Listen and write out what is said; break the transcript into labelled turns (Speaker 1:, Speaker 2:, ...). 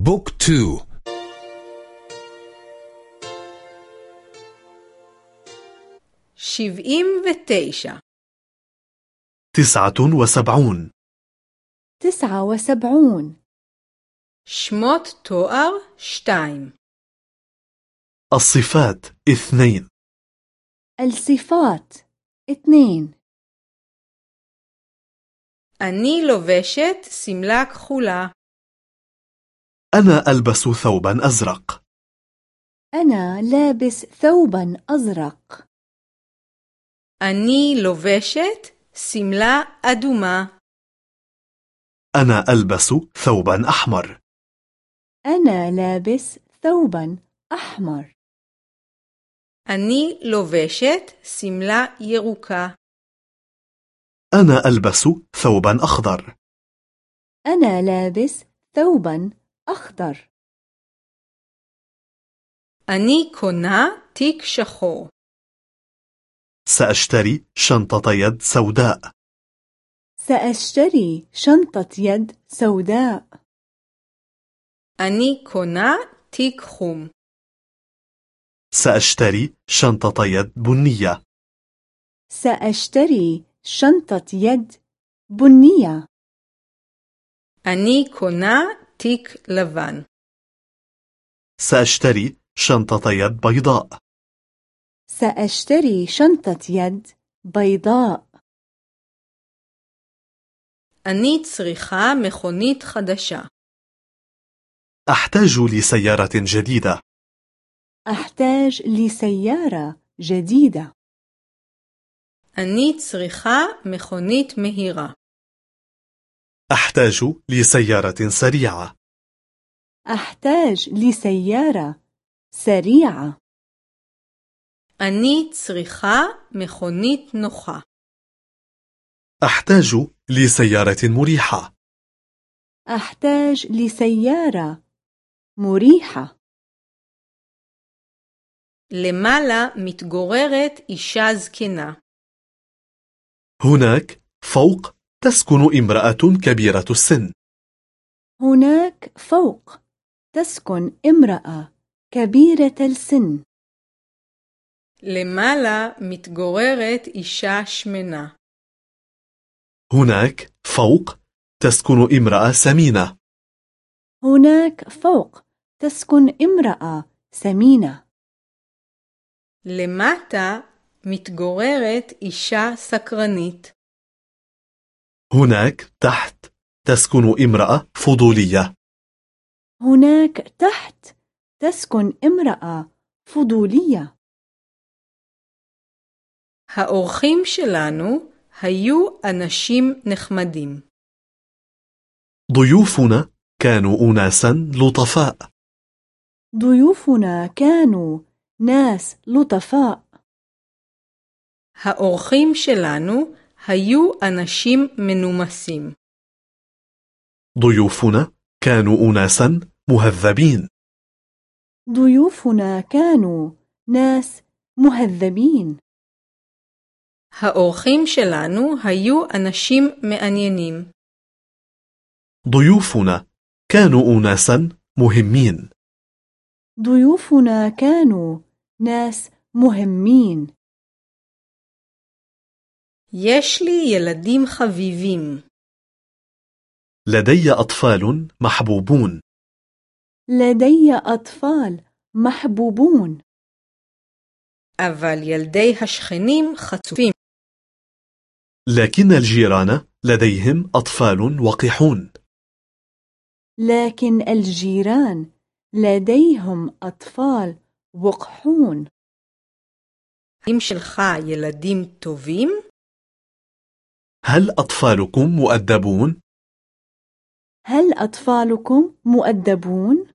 Speaker 1: بوك تو
Speaker 2: שבעים ותשע
Speaker 3: تسعة وسبعون
Speaker 4: تسعة وسبعون
Speaker 2: שמות תואר שתיים
Speaker 3: الصفات اثنين
Speaker 4: الصفات اثنين
Speaker 2: אני לובשת שמלה כחולה.
Speaker 3: أنا ألبس ثوبا أزرق
Speaker 4: أنا لابس ثوبا أزرق
Speaker 2: אני לובשת שמלה אדומה.
Speaker 3: أنا ألبس ثوبا أحمر
Speaker 4: أنا لابس ثوبا أحمر
Speaker 2: אני לובשת שמלה ירוקה.
Speaker 3: أنا ألبس ثوبا أخضر
Speaker 4: أنا لابس ثوبا أخضر.
Speaker 2: أني كنا تيك شخو.
Speaker 3: سأشتري شنطة يد سوداء.
Speaker 4: سأشتري شنطة يد سوداء.
Speaker 2: أني كنا تيك خوم.
Speaker 3: سأشتري شنطة يد بنية.
Speaker 4: سأشتري شنطة يد بنية.
Speaker 2: أني كنا תיק לבן.
Speaker 3: سأشتري شنطة يد بيضاء
Speaker 4: سأشتري شنطة يد بيضاء
Speaker 2: אני צריכה מכונית חדשה.
Speaker 3: أحتاج لسيارة جديدة
Speaker 4: أحتاج لسيارة جديدة
Speaker 2: אני צריכה מכונית מהירה.
Speaker 3: أحتاج لسيارة سريعة
Speaker 4: أحتاج لسيارة سريعة
Speaker 2: אני צריכה מכונית נוחה.
Speaker 3: أحتاج لسيارة مريحة
Speaker 4: أحتاج لسيارة مريحة
Speaker 2: למעלה מתגוררת אישה זקנה.
Speaker 3: هناك فوق تسكن امرأة كبيرة السن
Speaker 4: هناك فوق تسكن امرأة كبيرة السن
Speaker 2: למעלה מתגוררת אישה שמנה.
Speaker 3: هناك فوق تسكن امرأة سمينة
Speaker 4: هناك فوق تسكن امرأة سمينة
Speaker 2: למטה מתגוררת אישה סקרנית.
Speaker 3: هناك تحت تسكن امرأة فضولية
Speaker 4: هناك تحت تسكن امرأة فضولية
Speaker 2: האורחים שלנו היו אנשים נחמדים.
Speaker 3: ضيوفنا كانوا أناسا لطفاء
Speaker 4: ضيوفنا كانوا ناس لطفاء
Speaker 2: האורחים שלנו היו אנשים מנומסים.
Speaker 3: ضيوفنا كانوا أناسا مهذبين
Speaker 4: ضيوفنا كانوا ناس مهذبين
Speaker 2: האורחים שלנו היו אנשים מעניינים.
Speaker 3: ضيوفنا كانوا أناسا مهمين
Speaker 4: ضيوفنا كانوا ناس مهمين
Speaker 2: יש לי ילדים חביבים,
Speaker 3: لدي أطفال محبوبون
Speaker 4: لدي أطفال محبوبون
Speaker 2: אבל ילדי השכנים חצופים.
Speaker 3: لكن الجيران لديهم أطفال وقحون
Speaker 4: لكن الجيران لديهم أطفال وقحون
Speaker 2: האם שלך ילדים טובים?
Speaker 3: هل أطفالكم مؤدبون؟
Speaker 4: هل أطفالكم مؤدبون؟